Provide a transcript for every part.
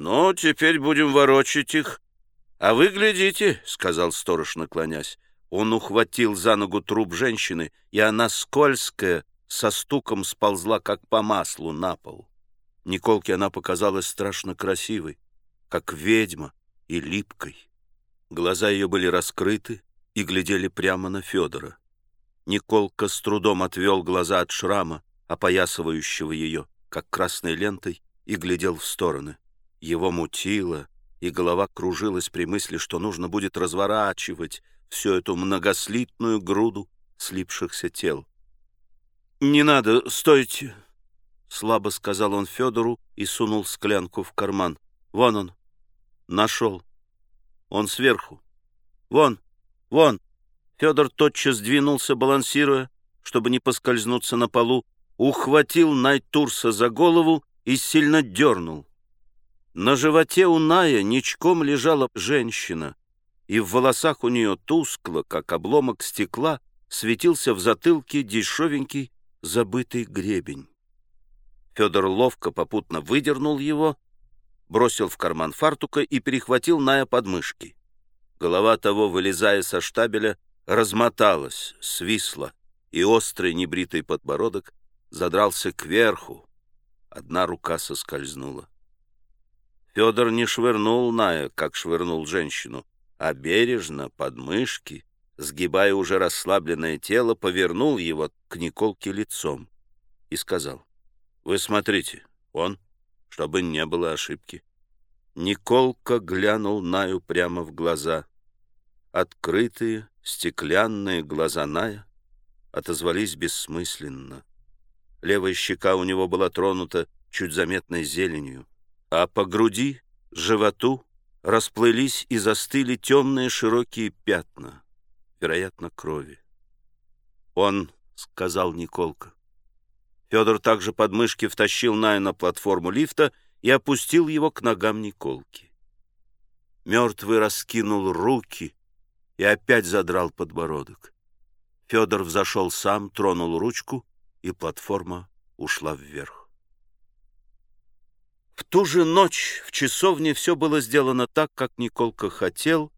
«Ну, теперь будем ворочать их. А вы глядите», — сказал сторож, наклонясь. Он ухватил за ногу труп женщины, и она скользкая, со стуком сползла, как по маслу, на пол. Николке она показалась страшно красивой, как ведьма и липкой. Глаза ее были раскрыты и глядели прямо на Федора. Николка с трудом отвел глаза от шрама, опоясывающего ее, как красной лентой, и глядел в стороны. Его мутило, и голова кружилась при мысли, что нужно будет разворачивать всю эту многослитную груду слипшихся тел. «Не надо, стойте!» — слабо сказал он Федору и сунул склянку в карман. «Вон он! Нашел! Он сверху! Вон! Вон!» Федор тотчас двинулся, балансируя, чтобы не поскользнуться на полу, ухватил Найтурса за голову и сильно дернул. На животе у Ная ничком лежала женщина, и в волосах у нее тускло, как обломок стекла, светился в затылке дешевенький забытый гребень. Федор ловко попутно выдернул его, бросил в карман фартука и перехватил Ная подмышки. Голова того, вылезая со штабеля, размоталась, свисла, и острый небритый подбородок задрался кверху. Одна рука соскользнула. Федор не швырнул Ная, как швырнул женщину, а бережно, под мышки, сгибая уже расслабленное тело, повернул его к Николке лицом и сказал, «Вы смотрите, он, чтобы не было ошибки». Николка глянул Наю прямо в глаза. Открытые, стеклянные глаза Ная отозвались бессмысленно. Левая щека у него была тронута чуть заметной зеленью, а по груди, животу расплылись и застыли темные широкие пятна, вероятно, крови. «Он», — сказал Николка. Федор также под мышки втащил Ная на платформу лифта и опустил его к ногам Николки. Мертвый раскинул руки и опять задрал подбородок. Федор взошел сам, тронул ручку, и платформа ушла вверх. В ту же ночь в часовне все было сделано так, как Николка хотел,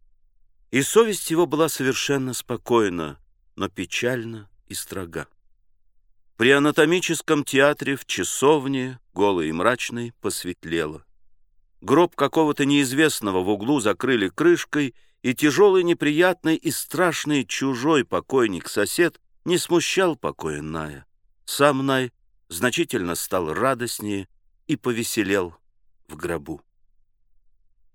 и совесть его была совершенно спокойна, но печальна и строга. При анатомическом театре в часовне, голой и мрачной, посветлело. Гроб какого-то неизвестного в углу закрыли крышкой, и тяжелый, неприятный и страшный чужой покойник-сосед не смущал покоя Ная. Сам Най значительно стал радостнее и повеселел в гробу.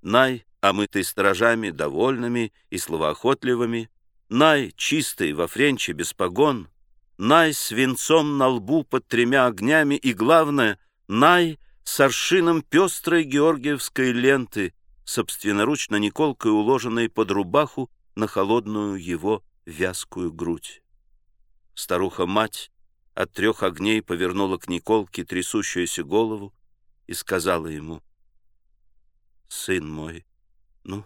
Най, омытый сторожами, довольными и словоохотливыми, Най, чистый во френче без погон, Най с венцом на лбу под тремя огнями и, главное, Най с аршином пестрой георгиевской ленты, собственноручно Николкой уложенной под рубаху на холодную его вязкую грудь. Старуха-мать от трех огней повернула к Николке трясущуюся голову и сказала ему, «Сын мой, ну,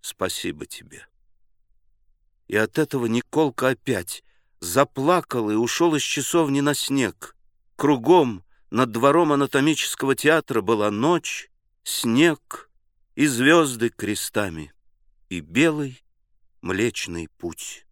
спасибо тебе». И от этого Николка опять заплакал и ушел из часовни на снег. Кругом над двором анатомического театра была ночь, снег и звезды крестами, и белый млечный путь.